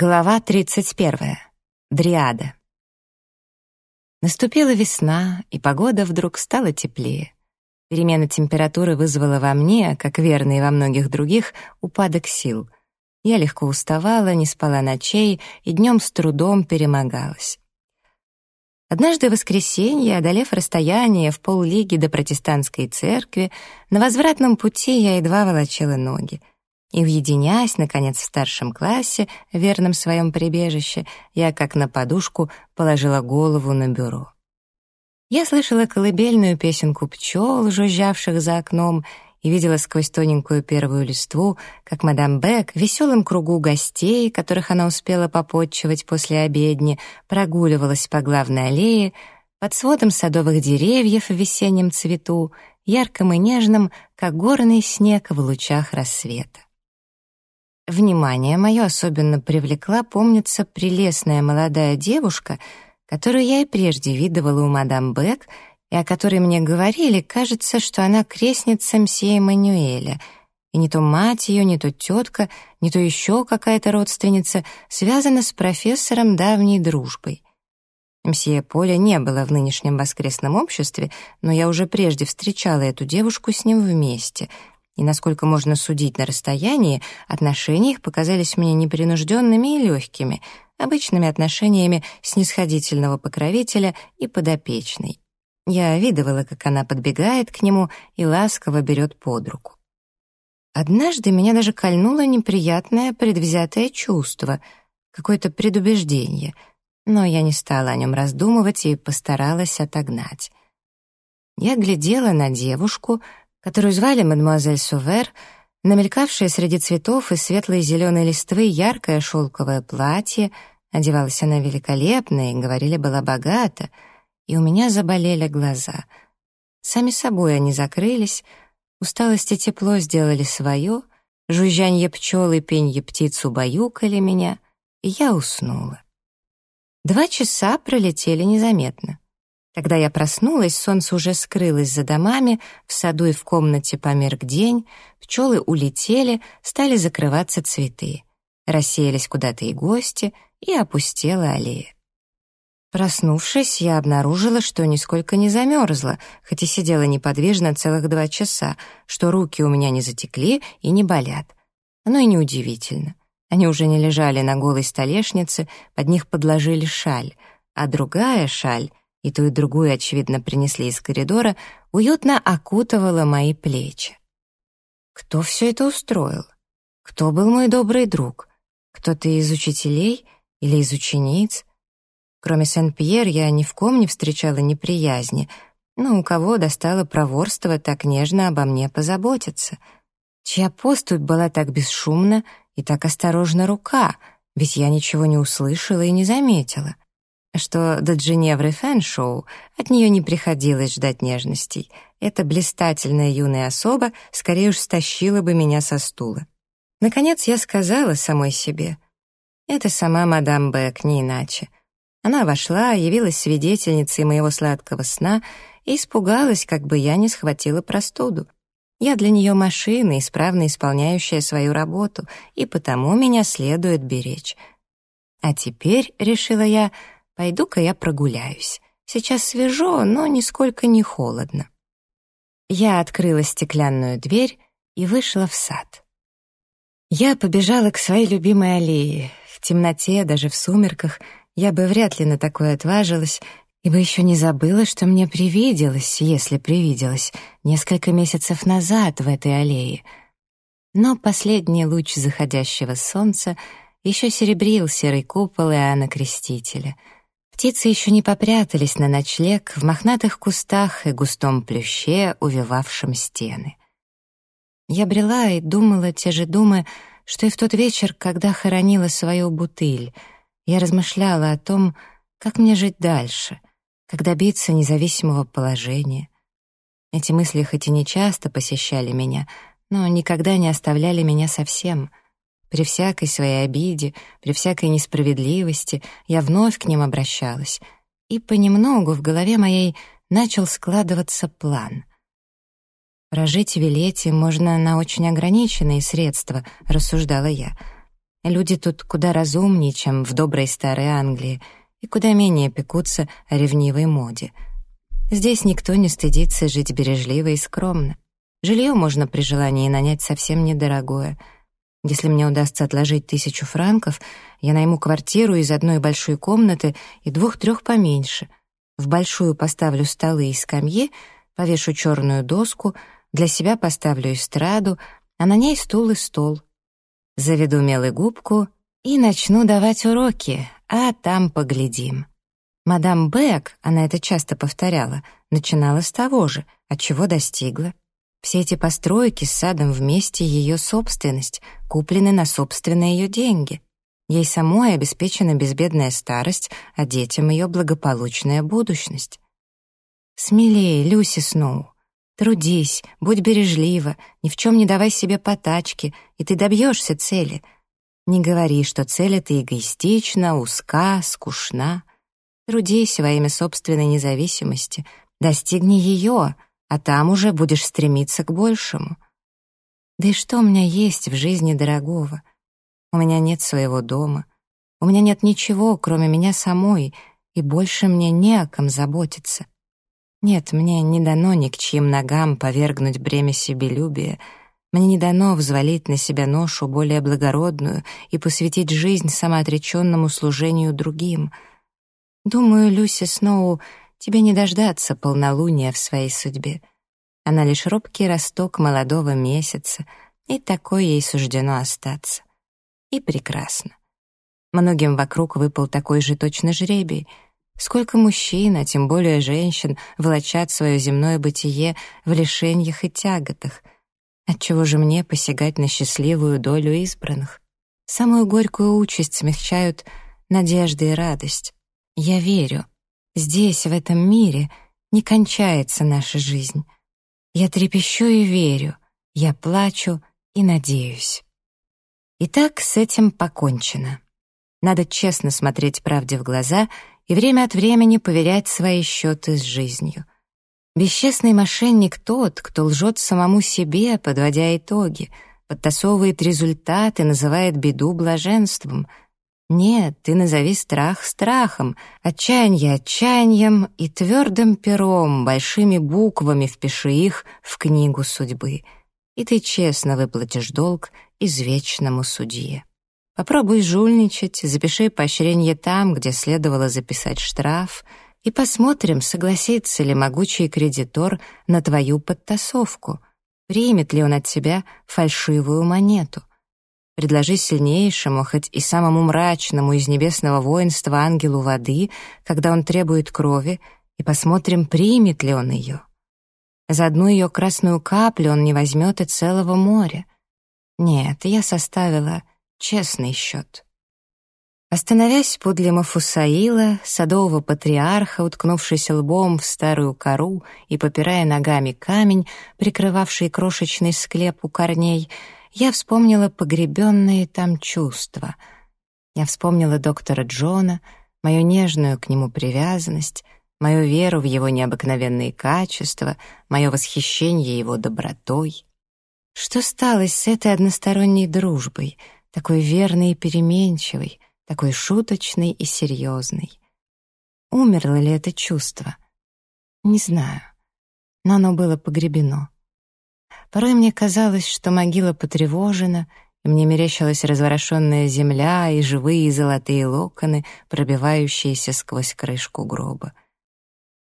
Глава 31. Дриада. Наступила весна, и погода вдруг стала теплее. Перемена температуры вызвала во мне, как верно и во многих других, упадок сил. Я легко уставала, не спала ночей и днем с трудом перемогалась. Однажды в воскресенье, одолев расстояние в поллиги до протестантской церкви, на возвратном пути я едва волочила ноги — и, уединяясь, наконец, в старшем классе, верном своем прибежище, я, как на подушку, положила голову на бюро. Я слышала колыбельную песенку пчел, жужжавших за окном, и видела сквозь тоненькую первую листву, как мадам Бек в веселом кругу гостей, которых она успела попотчевать после обедни, прогуливалась по главной аллее, под сводом садовых деревьев в весеннем цвету, ярком и нежным, как горный снег в лучах рассвета. Внимание мое особенно привлекла, помнится, прелестная молодая девушка, которую я и прежде видывала у мадам Бек, и о которой мне говорили, кажется, что она крестница мсье Эммануэля, и не то мать ее, не то тетка, не то еще какая-то родственница связана с профессором давней дружбой. Мсье Поля не было в нынешнем воскресном обществе, но я уже прежде встречала эту девушку с ним вместе — и, насколько можно судить на расстоянии, отношения их показались мне непринужденными и легкими, обычными отношениями снисходительного покровителя и подопечной. Я видывала, как она подбегает к нему и ласково берет под руку. Однажды меня даже кольнуло неприятное предвзятое чувство, какое-то предубеждение, но я не стала о нем раздумывать и постаралась отогнать. Я глядела на девушку, которую звали мадемуазель Сувер, на мелькавшее среди цветов и светлой зеленой листвы яркое шелковое платье, одевалась она великолепно и, говорили, была богата, и у меня заболели глаза. Сами собой они закрылись, усталость и тепло сделали свое, жужжанье пчел и пенье птиц убаюкали меня, и я уснула. Два часа пролетели незаметно. Когда я проснулась, солнце уже скрылось за домами, в саду и в комнате померк день, пчелы улетели, стали закрываться цветы. Рассеялись куда-то и гости, и опустела аллея. Проснувшись, я обнаружила, что нисколько не замерзла, хоть и сидела неподвижно целых два часа, что руки у меня не затекли и не болят. Оно и неудивительно. Они уже не лежали на голой столешнице, под них подложили шаль, а другая шаль и ту и другую, очевидно, принесли из коридора, уютно окутывала мои плечи. Кто все это устроил? Кто был мой добрый друг? Кто-то из учителей или из учениц? Кроме Сен-Пьер я ни в ком не встречала неприязни, но у кого достало проворство так нежно обо мне позаботиться? Чья поступь была так бесшумна и так осторожна рука, ведь я ничего не услышала и не заметила — что до Джиневры Фэншоу от нее не приходилось ждать нежностей. Эта блистательная юная особа скорее уж стащила бы меня со стула. Наконец я сказала самой себе. Это сама мадам Бек, не иначе. Она вошла, явилась свидетельницей моего сладкого сна и испугалась, как бы я не схватила простуду. Я для нее машина, исправно исполняющая свою работу, и потому меня следует беречь. А теперь, решила я, — Пойду-ка я прогуляюсь. Сейчас свежо, но нисколько не холодно. Я открыла стеклянную дверь и вышла в сад. Я побежала к своей любимой аллее. В темноте, даже в сумерках, я бы вряд ли на такое отважилась, ибо еще не забыла, что мне привиделось, если привиделось, несколько месяцев назад в этой аллее. Но последний луч заходящего солнца еще серебрил серый купол Иоанна Крестителя — Птицы еще не попрятались на ночлег в мохнатых кустах и густом плюще, увивавшем стены. Я брела и думала те же думы, что и в тот вечер, когда хоронила свою бутыль. Я размышляла о том, как мне жить дальше, как добиться независимого положения. Эти мысли хоть и не часто посещали меня, но никогда не оставляли меня совсем — при всякой своей обиде, при всякой несправедливости я вновь к ним обращалась, и понемногу в голове моей начал складываться план. Прожить в Вилете можно на очень ограниченные средства, рассуждала я. Люди тут куда разумнее, чем в доброй старой Англии, и куда менее пекутся о ревнивой моде. Здесь никто не стыдится жить бережливо и скромно. Жилье можно при желании нанять совсем недорогое. Если мне удастся отложить тысячу франков, я найму квартиру из одной большой комнаты и двух-трех поменьше. В большую поставлю столы и скамьи, повешу черную доску, для себя поставлю эстраду, а на ней стул и стол. Заведу мел губку и начну давать уроки, а там поглядим. Мадам Бек, она это часто повторяла, начинала с того же, от чего достигла. Все эти постройки с садом вместе ее собственность, куплены на собственные ее деньги. Ей самой обеспечена безбедная старость, а детям ее благополучная будущность. Смелее, Люси Сноу. Трудись, будь бережлива, ни в чем не давай себе потачки, и ты добьешься цели. Не говори, что цель эта эгоистична, узка, скучна. Трудись во имя собственной независимости, достигни ее, а там уже будешь стремиться к большему. Да и что у меня есть в жизни дорогого? У меня нет своего дома, у меня нет ничего, кроме меня самой, и больше мне не о ком заботиться. Нет, мне не дано ни к чьим ногам повергнуть бремя себелюбия, мне не дано взвалить на себя ношу более благородную и посвятить жизнь самоотреченному служению другим. Думаю, Люси Сноу, тебе не дождаться полнолуния в своей судьбе. Она лишь робкий росток молодого месяца, и такой ей суждено остаться. И прекрасно. Многим вокруг выпал такой же точно жребий — Сколько мужчин, а тем более женщин, влачат свое земное бытие в лишениях и тяготах. Отчего же мне посягать на счастливую долю избранных? Самую горькую участь смягчают надежда и радость. Я верю, здесь, в этом мире, не кончается наша жизнь. Я трепещу и верю, я плачу и надеюсь. Итак, с этим покончено. Надо честно смотреть правде в глаза и время от времени поверять свои счеты с жизнью. Бесчестный мошенник тот, кто лжет самому себе, подводя итоги, подтасовывает результаты, называет беду блаженством. Нет, ты назови страх страхом, отчаяние отчаянием и твердым пером, большими буквами впиши их в книгу судьбы, и ты честно выплатишь долг извечному судье. Попробуй жульничать, запиши поощрение там, где следовало записать штраф, и посмотрим, согласится ли могучий кредитор на твою подтасовку, примет ли он от тебя фальшивую монету. Предложи сильнейшему, хоть и самому мрачному из небесного воинства ангелу воды, когда он требует крови, и посмотрим, примет ли он ее. За одну ее красную каплю он не возьмет и целого моря. Нет, я составила Честный счет. Остановясь подле Мафусаила, садового патриарха, уткнувшись лбом в старую кору и попирая ногами камень, прикрывавший крошечный склеп у корней, я вспомнила погребенные там чувства. Я вспомнила доктора Джона, мою нежную к нему привязанность, мою веру в его необыкновенные качества, мое восхищение его добротой. Что стало с этой односторонней дружбой — такой верный и переменчивый, такой шуточный и серьезный. Умерло ли это чувство? Не знаю, но оно было погребено. Порой мне казалось, что могила потревожена, и мне мерещилась разворошенная земля и живые золотые локоны, пробивающиеся сквозь крышку гроба.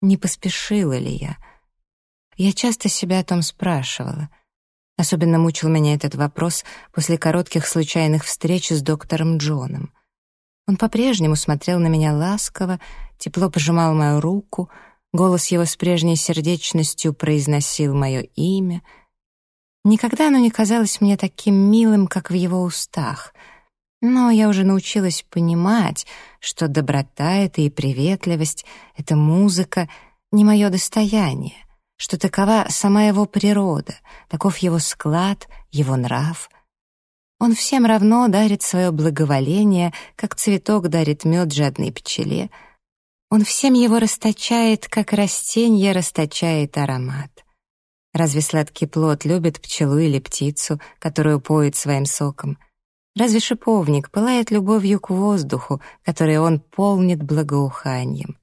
Не поспешила ли я? Я часто себя о том спрашивала — Особенно мучил меня этот вопрос после коротких случайных встреч с доктором Джоном. Он по-прежнему смотрел на меня ласково, тепло пожимал мою руку, голос его с прежней сердечностью произносил мое имя. Никогда оно не казалось мне таким милым, как в его устах, но я уже научилась понимать, что доброта это и приветливость, это музыка — не мое достояние — что такова сама его природа, таков его склад, его нрав. Он всем равно дарит свое благоволение, как цветок дарит мед жадной пчеле. Он всем его расточает, как растение расточает аромат. Разве сладкий плод любит пчелу или птицу, которую поет своим соком? Разве шиповник пылает любовью к воздуху, который он полнит благоуханием?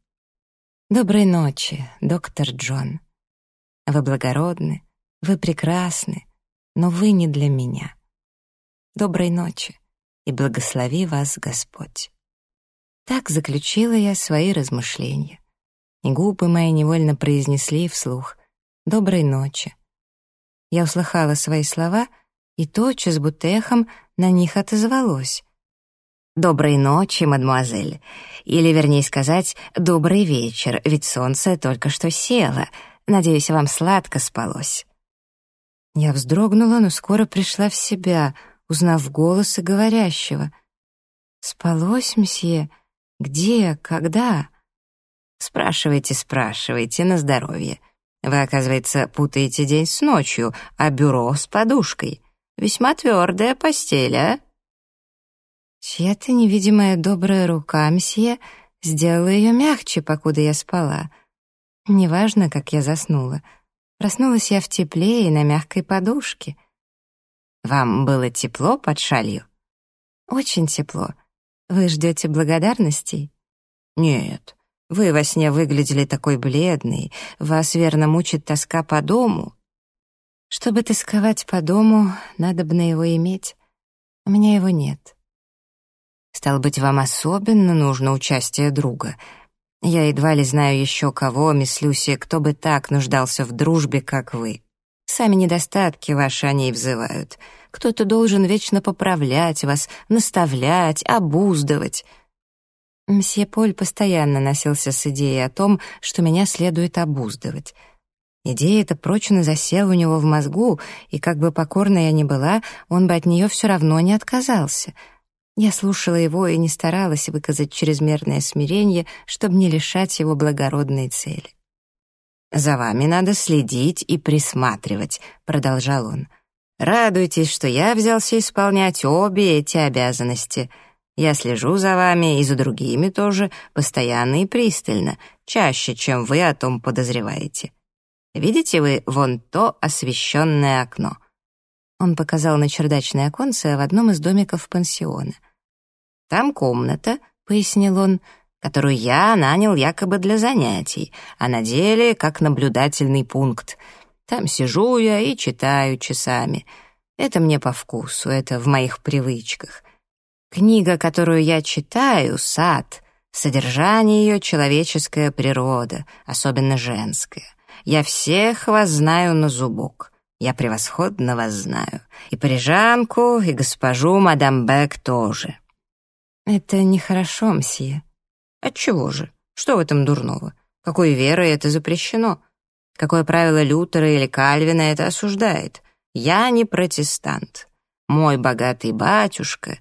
Доброй ночи, доктор Джон. Вы благородны, вы прекрасны, но вы не для меня. Доброй ночи, и благослови вас Господь. Так заключила я свои размышления. И губы мои невольно произнесли вслух «Доброй ночи». Я услыхала свои слова, и тотчас, будто эхом, на них отозвалось. «Доброй ночи, мадемуазель. Или, вернее сказать, добрый вечер, ведь солнце только что село. Надеюсь, вам сладко спалось». Я вздрогнула, но скоро пришла в себя, узнав голос и говорящего. «Спалось, мсье? Где? Когда?» «Спрашивайте, спрашивайте, на здоровье. Вы, оказывается, путаете день с ночью, а бюро с подушкой. Весьма твердая постель, а?» Чья-то невидимая добрая рука, мсье, сделала ее мягче, покуда я спала. Неважно, как я заснула — Проснулась я в тепле и на мягкой подушке. Вам было тепло под шалью? Очень тепло. Вы ждете благодарностей? Нет. Вы во сне выглядели такой бледной. Вас, верно, мучит тоска по дому. Чтобы тосковать по дому, надо бы на его иметь. У меня его нет. Стало быть, вам особенно нужно участие друга — я едва ли знаю еще кого, мисс Люси, кто бы так нуждался в дружбе, как вы. Сами недостатки ваши о ней взывают. Кто-то должен вечно поправлять вас, наставлять, обуздывать. Мсье Поль постоянно носился с идеей о том, что меня следует обуздывать. Идея эта прочно засела у него в мозгу, и как бы покорна я ни была, он бы от нее все равно не отказался — я слушала его и не старалась выказать чрезмерное смирение, чтобы не лишать его благородной цели. «За вами надо следить и присматривать», — продолжал он. «Радуйтесь, что я взялся исполнять обе эти обязанности. Я слежу за вами и за другими тоже, постоянно и пристально, чаще, чем вы о том подозреваете. Видите вы вон то освещенное окно?» Он показал на чердачное оконце в одном из домиков пансиона — там комната, — пояснил он, — которую я нанял якобы для занятий, а на деле как наблюдательный пункт. Там сижу я и читаю часами. Это мне по вкусу, это в моих привычках. Книга, которую я читаю, «Сад», содержание ее — человеческая природа, особенно женская. Я всех вас знаю на зубок. Я превосходно вас знаю. И парижанку, и госпожу мадам Бек тоже. «Это нехорошо, мсье». «Отчего же? Что в этом дурного? Какой верой это запрещено? Какое правило Лютера или Кальвина это осуждает? Я не протестант. Мой богатый батюшка,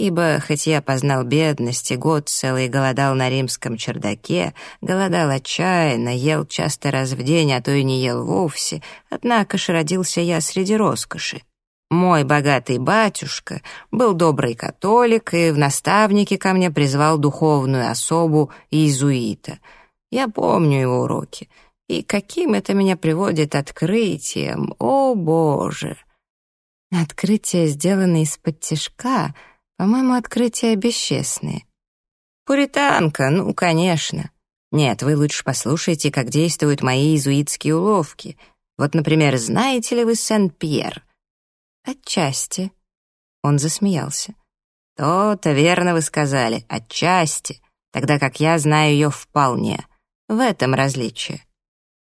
ибо, хоть я познал бедность и год целый голодал на римском чердаке, голодал отчаянно, ел часто раз в день, а то и не ел вовсе, однако ж родился я среди роскоши. Мой богатый батюшка был добрый католик и в наставнике ко мне призвал духовную особу иезуита. Я помню его уроки. И каким это меня приводит открытием, о боже! Открытия, сделанные из-под тишка, по-моему, открытия бесчестные. Пуританка, ну, конечно. Нет, вы лучше послушайте, как действуют мои иезуитские уловки. Вот, например, знаете ли вы Сен-Пьер — «Отчасти». Он засмеялся. «То-то верно вы сказали, отчасти, тогда как я знаю ее вполне. В этом различие».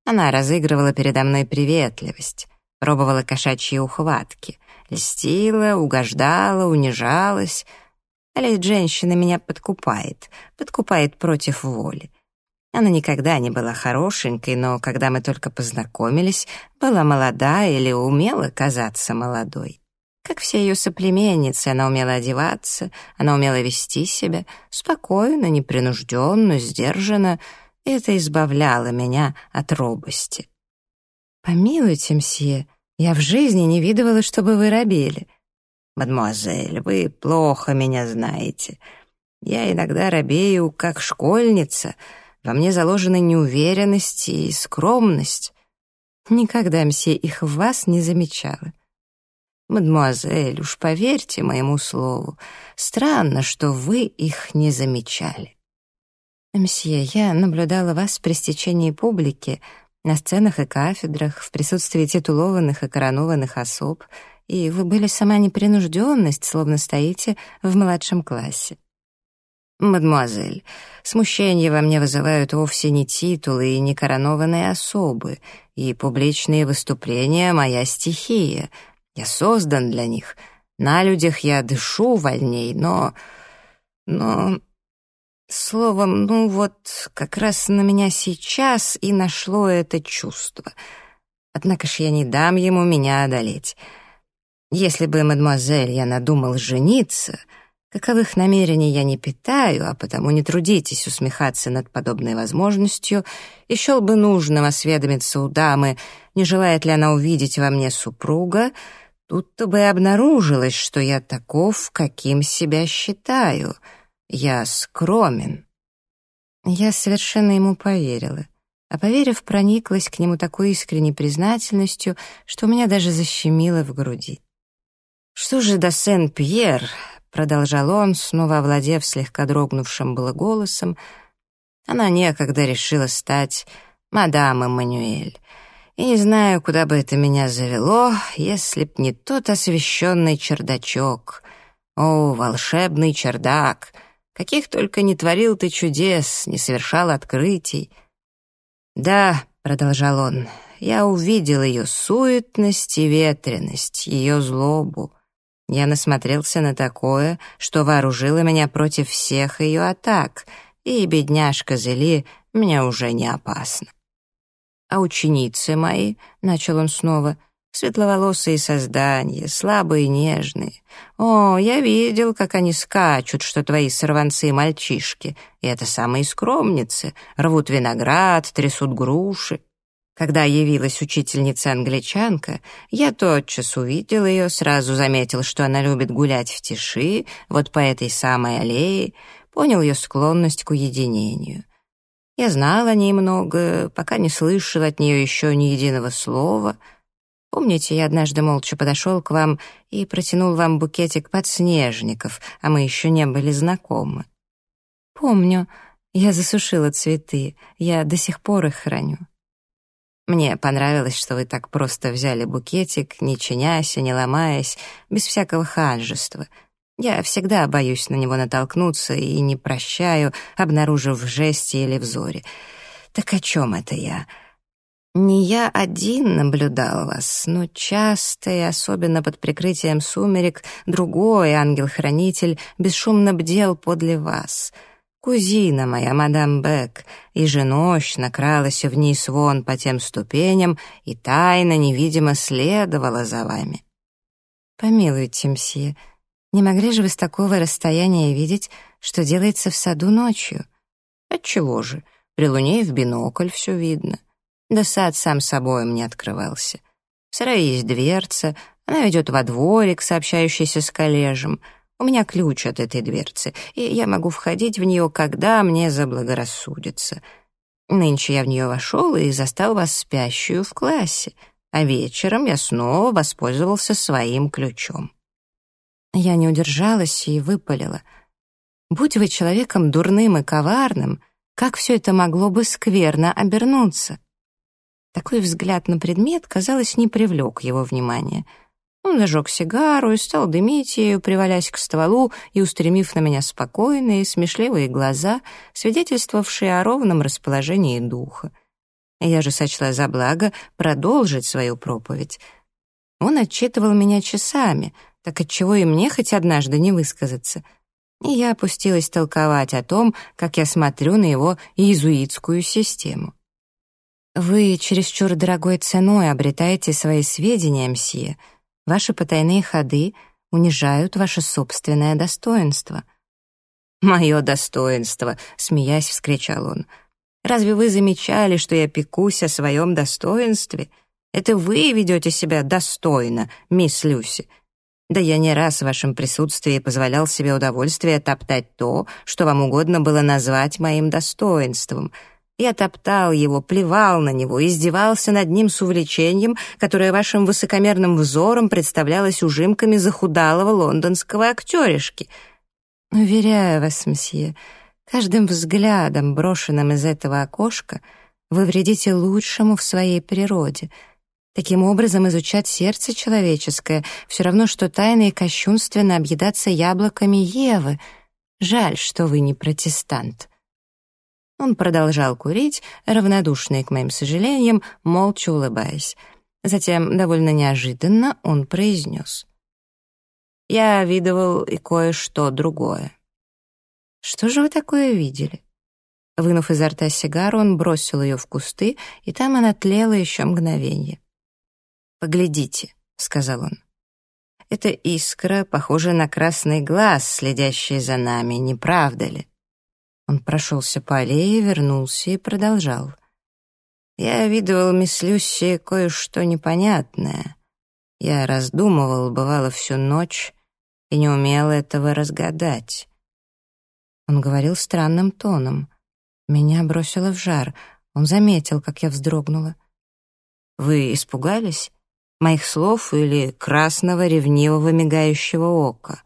Она разыгрывала передо мной приветливость, пробовала кошачьи ухватки, льстила, угождала, унижалась. А ведь женщина меня подкупает, подкупает против воли. Она никогда не была хорошенькой, но когда мы только познакомились, была молода или умела казаться молодой. Как все ее соплеменницы, она умела одеваться, она умела вести себя спокойно, непринужденно, сдержанно, и это избавляло меня от робости. «Помилуйте, мсье, я в жизни не видывала, чтобы вы робели». «Мадемуазель, вы плохо меня знаете. Я иногда робею, как школьница», во мне заложена неуверенность и скромность. Никогда, мсье, их в вас не замечала. Мадемуазель, уж поверьте моему слову, странно, что вы их не замечали. Мсье, я наблюдала вас при стечении публики, на сценах и кафедрах, в присутствии титулованных и коронованных особ, и вы были сама непринужденность, словно стоите в младшем классе. «Мадемуазель, смущение во мне вызывают вовсе не титулы и не коронованные особы, и публичные выступления — моя стихия. Я создан для них. На людях я дышу вольней, но... но... Словом, ну вот, как раз на меня сейчас и нашло это чувство. Однако ж я не дам ему меня одолеть. Если бы, мадемуазель, я надумал жениться, каковых намерений я не питаю, а потому не трудитесь усмехаться над подобной возможностью, и счел бы нужным осведомиться у дамы, не желает ли она увидеть во мне супруга, тут-то бы и обнаружилось, что я таков, каким себя считаю. Я скромен. Я совершенно ему поверила а поверив, прониклась к нему такой искренней признательностью, что у меня даже защемило в груди. «Что же до Сен-Пьер?» — продолжал он, снова овладев слегка дрогнувшим было голосом. «Она некогда решила стать мадам Эммануэль. И не знаю, куда бы это меня завело, если б не тот освещенный чердачок. О, волшебный чердак! Каких только не творил ты чудес, не совершал открытий!» «Да», — продолжал он, — «я увидел ее суетность и ветренность, ее злобу». Я насмотрелся на такое, что вооружило меня против всех ее атак, и бедняжка Зели мне уже не опасна. А ученицы мои, — начал он снова, — светловолосые создания, слабые и нежные. О, я видел, как они скачут, что твои сорванцы-мальчишки, и это самые скромницы, рвут виноград, трясут груши. Когда явилась учительница-англичанка, я тотчас увидел ее, сразу заметил, что она любит гулять в тиши, вот по этой самой аллее, понял ее склонность к уединению. Я знал о ней много, пока не слышал от нее еще ни единого слова. Помните, я однажды молча подошел к вам и протянул вам букетик подснежников, а мы еще не были знакомы? Помню, я засушила цветы, я до сих пор их храню. Мне понравилось, что вы так просто взяли букетик, не чинясь и не ломаясь, без всякого ханжества. Я всегда боюсь на него натолкнуться и не прощаю, обнаружив в жесте или взоре. Так о чем это я? Не я один наблюдал вас, но часто и особенно под прикрытием сумерек другой ангел-хранитель бесшумно бдел подле вас — Кузина моя, мадам Бек, еженощно кралась вниз вон по тем ступеням и тайно, невидимо следовала за вами. Помилуйте, мсье, не могли же вы с такого расстояния видеть, что делается в саду ночью? Отчего же? При луне и в бинокль все видно. Да сад сам собой мне открывался. В сарае есть дверца, она ведет во дворик, сообщающийся с коллежем — у меня ключ от этой дверцы, и я могу входить в нее, когда мне заблагорассудится. Нынче я в нее вошел и застал вас спящую в классе, а вечером я снова воспользовался своим ключом. Я не удержалась и выпалила. Будь вы человеком дурным и коварным, как все это могло бы скверно обернуться? Такой взгляд на предмет, казалось, не привлек его внимания — он зажег сигару и стал дымить ею, привалясь к стволу и устремив на меня спокойные, смешливые глаза, свидетельствовавшие о ровном расположении духа. Я же сочла за благо продолжить свою проповедь. Он отчитывал меня часами, так отчего и мне хоть однажды не высказаться. И я опустилась толковать о том, как я смотрю на его иезуитскую систему. «Вы чересчур дорогой ценой обретаете свои сведения, мсье», Ваши потайные ходы унижают ваше собственное достоинство». «Мое достоинство!» — смеясь, вскричал он. «Разве вы замечали, что я пекусь о своем достоинстве? Это вы ведете себя достойно, мисс Люси. Да я не раз в вашем присутствии позволял себе удовольствие топтать то, что вам угодно было назвать моим достоинством. Я топтал его, плевал на него, издевался над ним с увлечением, которое вашим высокомерным взором представлялось ужимками захудалого лондонского актеришки. Уверяю вас, мсье, каждым взглядом, брошенным из этого окошка, вы вредите лучшему в своей природе. Таким образом, изучать сердце человеческое все равно, что тайно и кощунственно объедаться яблоками Евы. Жаль, что вы не протестант. Он продолжал курить, равнодушный к моим сожалениям, молча улыбаясь. Затем, довольно неожиданно, он произнес. «Я видывал и кое-что другое». «Что же вы такое видели?» Вынув изо рта сигару, он бросил ее в кусты, и там она тлела еще мгновенье. «Поглядите», — сказал он. «Эта искра похожа на красный глаз, следящий за нами, не правда ли?» Он прошелся по аллее, вернулся и продолжал. «Я видывал, мисс Люси, кое-что непонятное. Я раздумывал, бывало, всю ночь, и не умел этого разгадать». Он говорил странным тоном. Меня бросило в жар. Он заметил, как я вздрогнула. «Вы испугались? Моих слов или красного ревнивого мигающего ока?»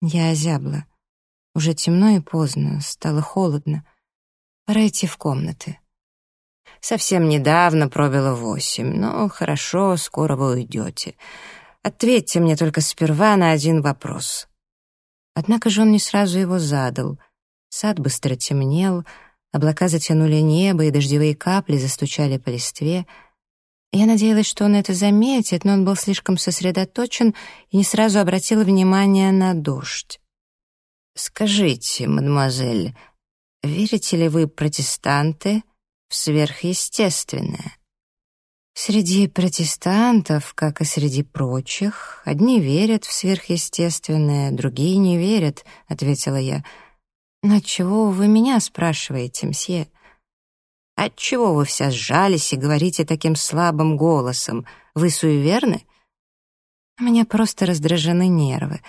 Я озябла. Уже темно и поздно, стало холодно. Пора идти в комнаты. Совсем недавно пробило восемь, но хорошо, скоро вы уйдете. Ответьте мне только сперва на один вопрос. Однако же он не сразу его задал. Сад быстро темнел, облака затянули небо, и дождевые капли застучали по листве. Я надеялась, что он это заметит, но он был слишком сосредоточен и не сразу обратил внимание на дождь. «Скажите, мадемуазель, верите ли вы, протестанты, в сверхъестественное?» Среди протестантов, как и среди прочих, одни верят в сверхъестественное, другие не верят, — ответила я. «Но чего вы меня спрашиваете, мсье?» «Отчего вы вся сжались и говорите таким слабым голосом? Вы суеверны?» «У меня просто раздражены нервы.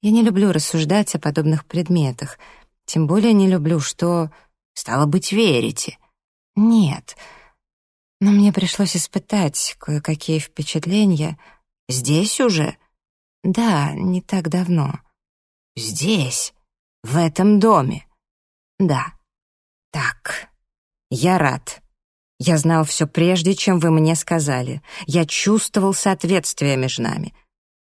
Я не люблю рассуждать о подобных предметах. Тем более не люблю, что... Стало быть, верите. Нет. Но мне пришлось испытать кое-какие впечатления. Здесь уже? Да, не так давно. Здесь? В этом доме? Да. Так. Я рад. Я знал все прежде, чем вы мне сказали. Я чувствовал соответствие между нами.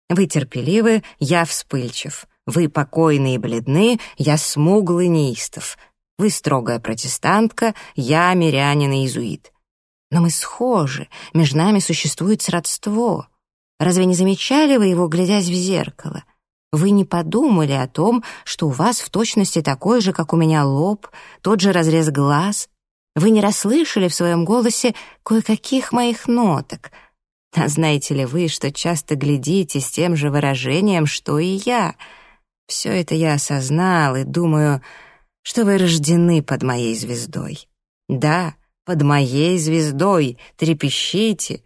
Вы терпеливы, я вспыльчив. Вы покойны и бледны, я смуглый неистов. Вы строгая протестантка, я мирянин и иезуит. Но мы схожи, между нами существует сродство. Разве не замечали вы его, глядясь в зеркало? Вы не подумали о том, что у вас в точности такой же, как у меня лоб, тот же разрез глаз? Вы не расслышали в своем голосе кое-каких моих ноток — а знаете ли вы, что часто глядите с тем же выражением, что и я? Все это я осознал и думаю, что вы рождены под моей звездой. Да, под моей звездой, трепещите,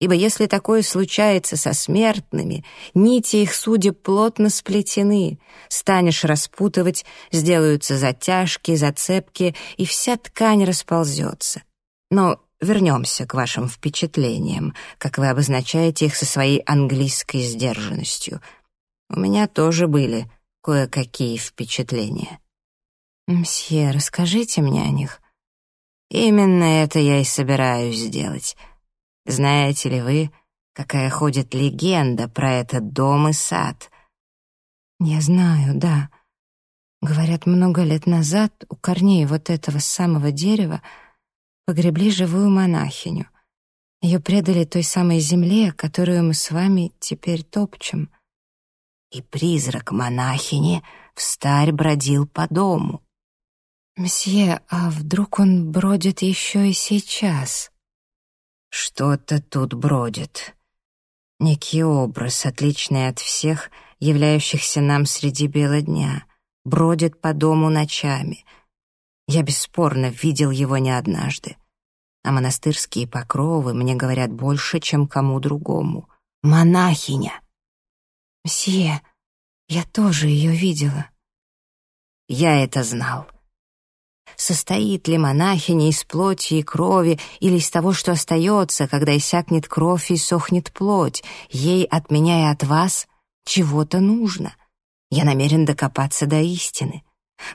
ибо если такое случается со смертными, нити их судеб плотно сплетены, станешь распутывать, сделаются затяжки, зацепки, и вся ткань расползется. Но вернемся к вашим впечатлениям, как вы обозначаете их со своей английской сдержанностью. У меня тоже были кое-какие впечатления. Мсье, расскажите мне о них. Именно это я и собираюсь сделать. Знаете ли вы, какая ходит легенда про этот дом и сад? Я знаю, да. Говорят, много лет назад у корней вот этого самого дерева погребли живую монахиню. Ее предали той самой земле, которую мы с вами теперь топчем. И призрак монахини встарь бродил по дому. «Мсье, а вдруг он бродит еще и сейчас?» «Что-то тут бродит. Некий образ, отличный от всех, являющихся нам среди бела дня, бродит по дому ночами — я бесспорно видел его не однажды. А монастырские покровы мне говорят больше, чем кому другому. Монахиня. Мсье, я тоже ее видела. Я это знал. состоит ли монахиня из плоти и крови или из того, что остается, когда иссякнет кровь и сохнет плоть. Ей от меня и от вас чего-то нужно. Я намерен докопаться до истины.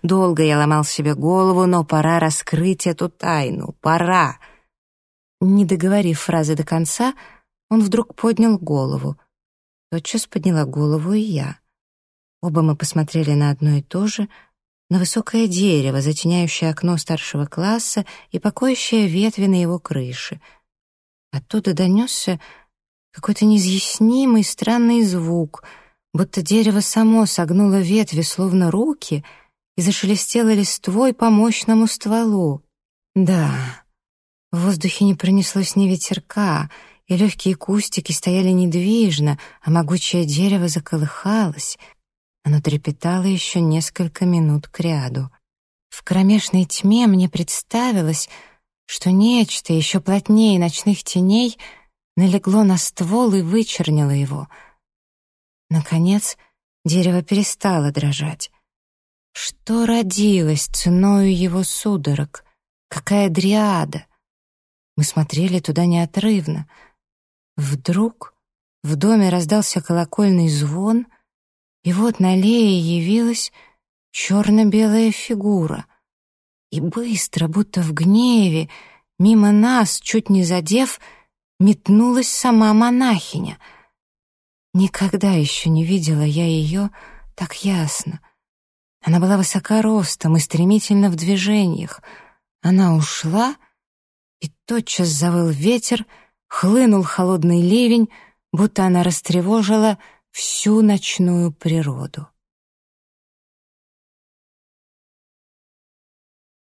Долго я ломал себе голову, но пора раскрыть эту тайну. Пора. Не договорив фразы до конца, он вдруг поднял голову. Тотчас подняла голову и я. Оба мы посмотрели на одно и то же, на высокое дерево, затеняющее окно старшего класса и покоящее ветви на его крыше. Оттуда донесся какой-то неизъяснимый странный звук, будто дерево само согнуло ветви, словно руки — и зашелестело листвой по мощному стволу. Да, в воздухе не пронеслось ни ветерка, и легкие кустики стояли недвижно, а могучее дерево заколыхалось. Оно трепетало еще несколько минут кряду. В кромешной тьме мне представилось, что нечто еще плотнее ночных теней налегло на ствол и вычернило его. Наконец, дерево перестало дрожать. Что родилось ценою его судорог? Какая дриада? Мы смотрели туда неотрывно. Вдруг в доме раздался колокольный звон, и вот на аллее явилась черно-белая фигура. И быстро, будто в гневе, мимо нас, чуть не задев, метнулась сама монахиня. Никогда еще не видела я ее так ясно — она была высока ростом и стремительно в движениях. Она ушла, и тотчас завыл ветер, хлынул холодный ливень, будто она растревожила всю ночную природу.